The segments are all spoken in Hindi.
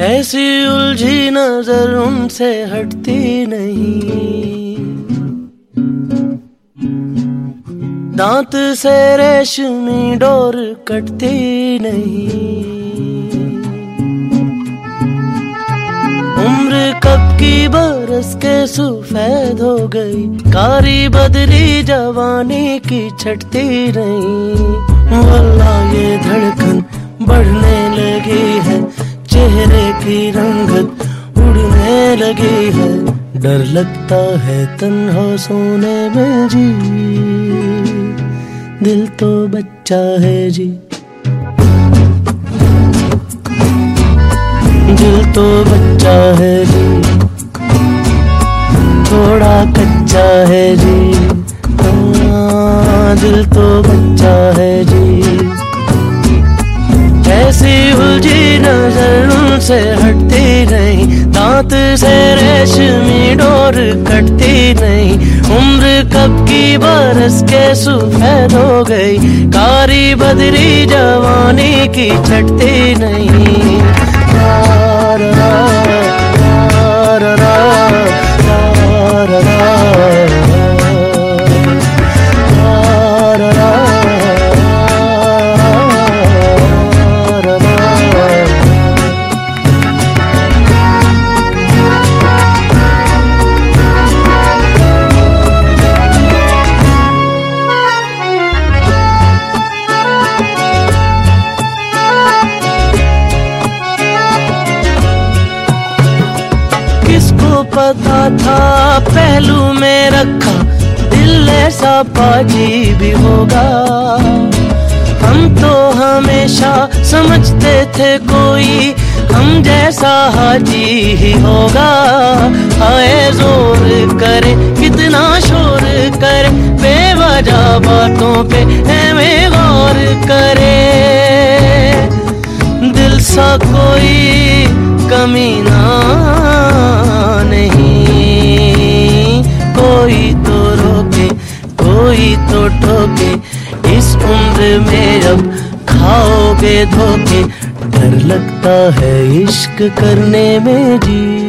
ऐसी उलझी नज़र उनसे हटती नहीं। दांत से रेशमी डोर कटती नहीं। की बरस के सुफेद हो गई। कारी बदली जवानी की छटती रही। वल्ला ये धड़कन बढ़ने लगी है। चेहरे की रंगत उड़ने लगी है। डर लगता है तन्हा सोने में जी। दिल तो बच्चा है जी। दिल तो बच्चा है जी। थोड़ा कच्चा है जी। हाँ, दिल तो बच्चा है जी। ऐसी उलझी नज़र उनसे हटती नहीं दांत से रेशमी डोर कटती नहीं। उम्र कब की बरस के सुफेद हो गई कारी बदरी जवानी की छटती नहीं। पता था, पहलू में रखा, दिल ऐसा पाजी भी होगा। हम तो हमेशा समझते थे कोई, हम जैसा हाजी ही होगा। आए ज़ोर करे, कितना शोर करे, बेवजह बातों पे हमें गौर करे। दिल सा कोई कमी में अब खाओगे धोखे, डर लगता है इश्क करने में जी।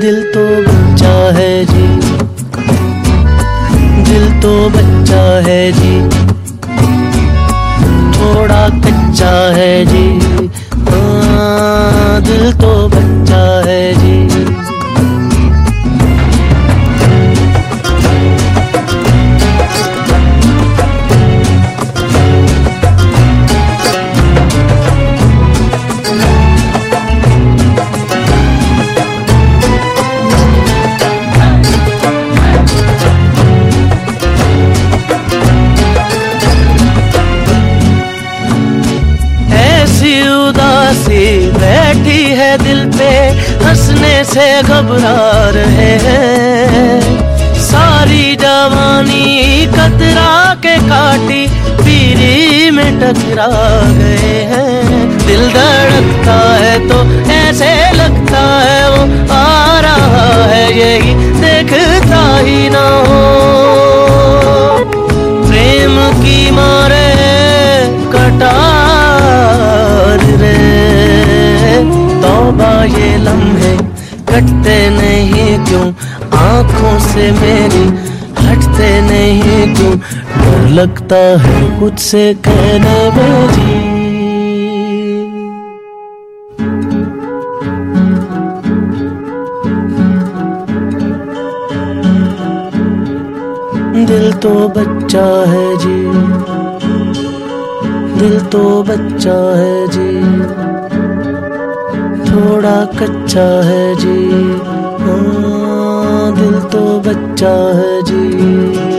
दिल तो बच्चा है जी। दिल तो बच्चा है जी। थोड़ा कच्चा है जी। हाँ दिल तो बच्चा पे हंसने से घबरा रहे हैं। सारी जवानी कतरा के काटी, पीरी में टकरा गए हैं। दिल धड़कता है तो ऐसे लगता है वो आ रहा है, यही देखता ही ना हो। प्रेम की मारे तौबा ये लम्हे कटते नहीं क्यों? आँखों से मेरी हटते नहीं क्यों? डर लगता है कुछ से कहने में जी दिल तो बच्चा है जी। दिल तो बच्चा है जी। थोड़ा कच्चा है जी। हाँ दिल तो बच्चा है जी।